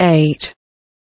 eight